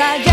allá.